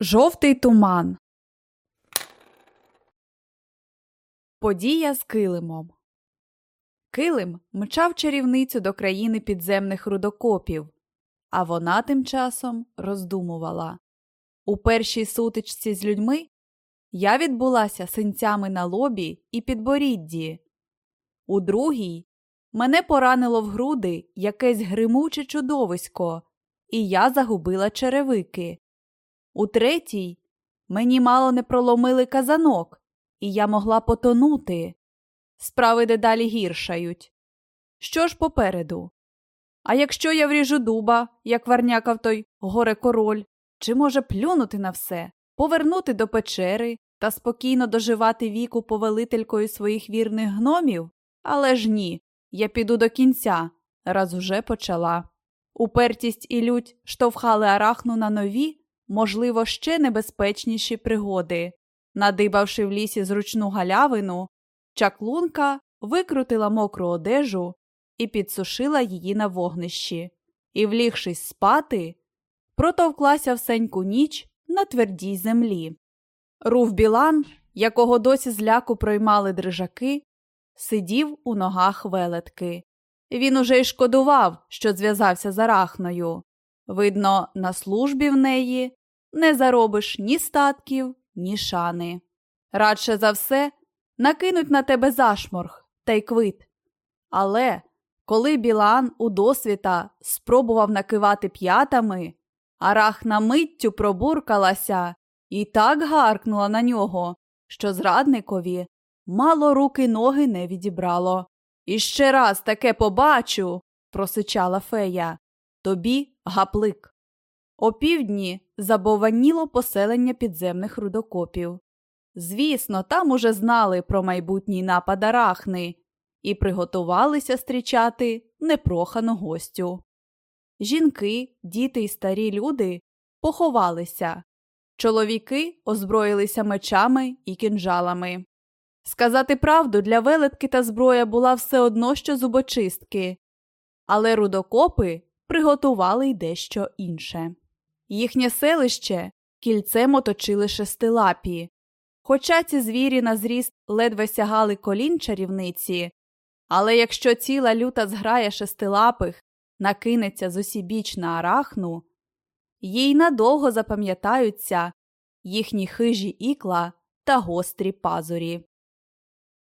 Жовтий туман. Подія з килимом. Килим мчав чарівницю до країни підземних рудокопів, а вона тим часом роздумувала. У першій сутичці з людьми я відбулася синцями на лобі і підборідді. У другій мене поранило в груди якесь гримуче чудовисько, і я загубила черевики. У третій мені мало не проломили казанок, і я могла потонути. Справи дедалі гіршають. Що ж попереду? А якщо я вріжу дуба, як варнякав той горе король, чи може плюнути на все, повернути до печери та спокійно доживати віку повелителькою своїх вірних гномів? Але ж ні, я піду до кінця, раз уже почала. Упертість і лють штовхали арахну на нові, можливо, ще небезпечніші пригоди. Надибавши в лісі зручну галявину, чаклунка викрутила мокру одежу і підсушила її на вогнищі, і, влігшись спати, протовклася всеньку ніч на твердій землі. Рув Білан, якого досі зляку проймали дрижаки, сидів у ногах велетки. Він уже й шкодував, що зв'язався з арахною. Видно, на службі в неї не заробиш ні статків, ні шани. Радше за все накинуть на тебе зашморг та й квит. Але коли Білан у досвіта спробував накивати п'ятами, арахна миттю пробуркалася і так гаркнула на нього, що зрадникові мало руки ноги не відібрало. І ще раз таке побачу, просичала фея. Тобі гаплик. Опівдні забованіло поселення підземних рудокопів. Звісно, там уже знали про майбутній напад арахни і приготувалися зустрічати непрохану гостю. Жінки, діти і старі люди поховалися, чоловіки озброїлися мечами і кінжалами. Сказати правду, для велетки та зброя була все одно що зубочистки, але рудокопи приготували й дещо інше. Їхнє селище кільцем оточили шестилапі. Хоча ці звірі на зріст ледве сягали колін чарівниці, але якщо ціла люта зграя шестилапих накинеться зусібіч на арахну, їй надовго запам'ятаються їхні хижі ікла та гострі пазурі.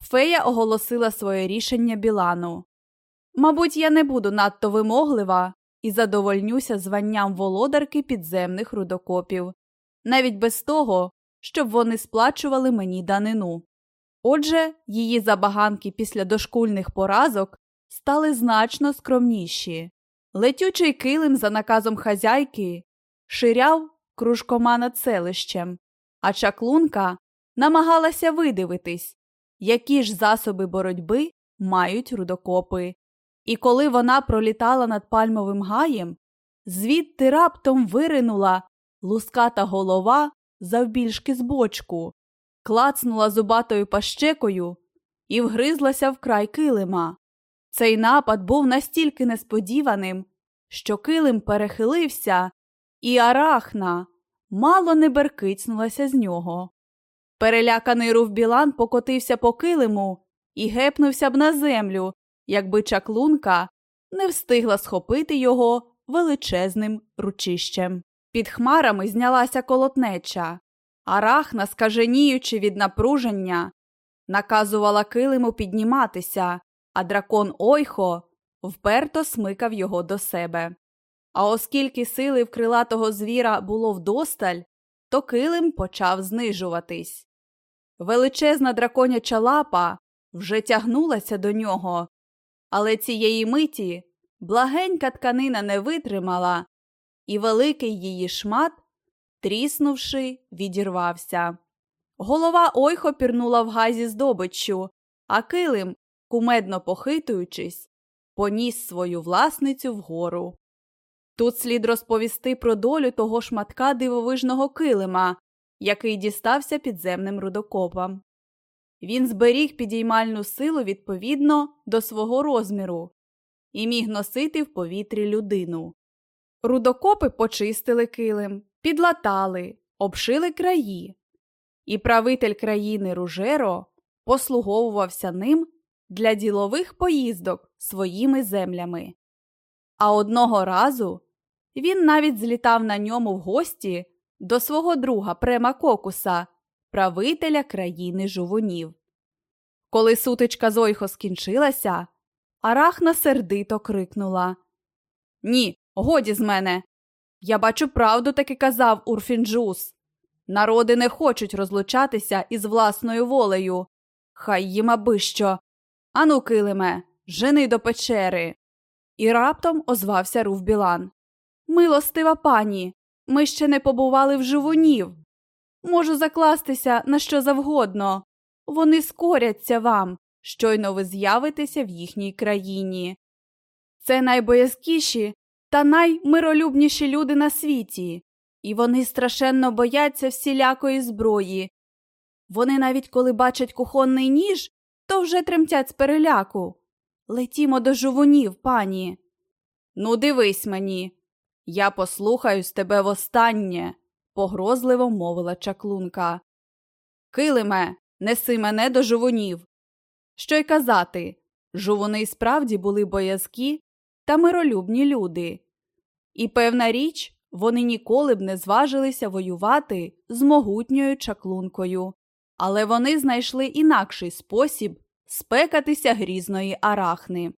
Фея оголосила своє рішення Білану. Мабуть, я не буду надто вимоглива і задовольнюся званням володарки підземних рудокопів, навіть без того, щоб вони сплачували мені данину. Отже, її забаганки після дошкульних поразок стали значно скромніші. Летючий килим за наказом хазяйки ширяв кружкома над селищем, а чаклунка намагалася видивитись, які ж засоби боротьби мають рудокопи. І коли вона пролітала над пальмовим гаєм, звідти раптом виринула луската голова завбільшки з бочку, клацнула зубатою пащекою і вгризлася в край килима. Цей напад був настільки несподіваним, що килим перехилився, і арахна мало не беркицнулася з нього. Переляканий рув Білан покотився по килиму і гепнувся б на землю, якби чаклунка не встигла схопити його величезним ручищем. Під хмарами знялася колотнеча, арахна, скаженіючи від напруження, наказувала килиму підніматися, а дракон Ойхо вперто смикав його до себе. А оскільки сили в крилатого звіра було вдосталь, то килим почав знижуватись. Величезна драконяча лапа вже тягнулася до нього, але цієї миті благенька тканина не витримала, і великий її шмат, тріснувши, відірвався. Голова ойхо пірнула в газі здобиччю, а килим, кумедно похитуючись, поніс свою власницю вгору. Тут слід розповісти про долю того шматка дивовижного килима, який дістався підземним рудокопам. Він зберіг підіймальну силу відповідно до свого розміру і міг носити в повітрі людину. Рудокопи почистили килим, підлатали, обшили краї, і правитель країни Ружеро послуговувався ним для ділових поїздок своїми землями. А одного разу він навіть злітав на ньому в гості до свого друга Према Кокуса, правителя країни жувунів. Коли сутичка Зойхо скінчилася, Арахна сердито крикнула Ні, годі з мене. Я бачу правду таки казав Урфінджус. Народи не хочуть розлучатися із власною волею. Хай їм аби що. Ану, килиме, жени до печери. І раптом озвався Руф Білан. Милостива пані, ми ще не побували в живунів. Можу закластися на що завгодно. Вони скоряться вам, щойно ви з'явитеся в їхній країні. Це найбоязкіші та наймиролюбніші люди на світі, і вони страшенно бояться всілякої зброї. Вони навіть коли бачать кухонний ніж, то вже тремтять з переляку. Летімо до жувунів, пані. Ну, дивись мені. Я послухаюсь тебе востаннє, погрозливо мовила чаклунка. Килиме, неси мене до жувунів. Що й казати, жувуни справді були боязкі та миролюбні люди. І, певна річ, вони ніколи б не зважилися воювати з могутньою чаклункою, але вони знайшли інакший спосіб спекатися грізної арахни.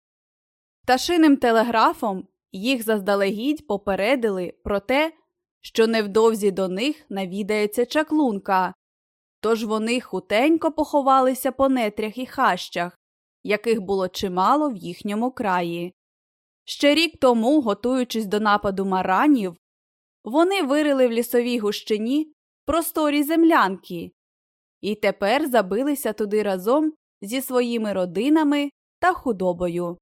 Пташиним телеграфом їх заздалегідь попередили про те, що невдовзі до них навідається чаклунка, тож вони хутенько поховалися по нетрях і хащах, яких було чимало в їхньому краї. Ще рік тому, готуючись до нападу маранів, вони вирили в лісовій гущині просторі землянки і тепер забилися туди разом зі своїми родинами та худобою.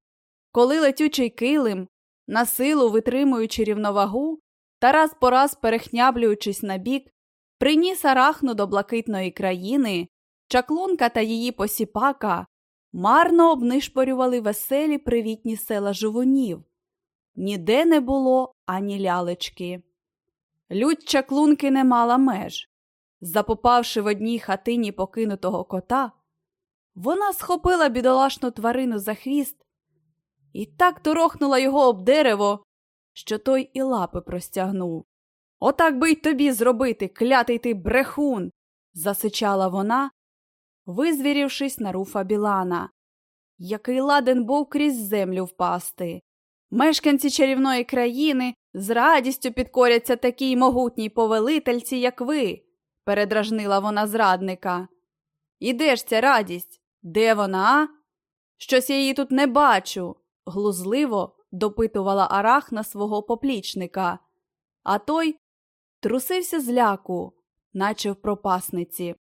Коли летючий килим, на силу витримуючи рівновагу та раз по раз перехняблюючись на бік, приніс арахну до блакитної країни, чаклунка та її посіпака марно обнишпорювали веселі привітні села живунів. Ніде не було ані лялечки. Людь чаклунки не мала меж. Запопавши в одній хатині покинутого кота, вона схопила бідолашну тварину за хвіст і так торохнула його об дерево, що той і лапи простягнув. Отак би й тобі зробити, клятий ти брехун, засичала вона, визвірівшись на руфа Білана, який ладен був крізь землю впасти. Мешканці чарівної країни з радістю підкоряться такій могутній повелительці, як ви, передражнила вона зрадника. І де ж ця радість? Де вона? Щось я її тут не бачу, глузливо допитувала арахна свого поплічника, а той трусився з ляку, наче в пропасниці.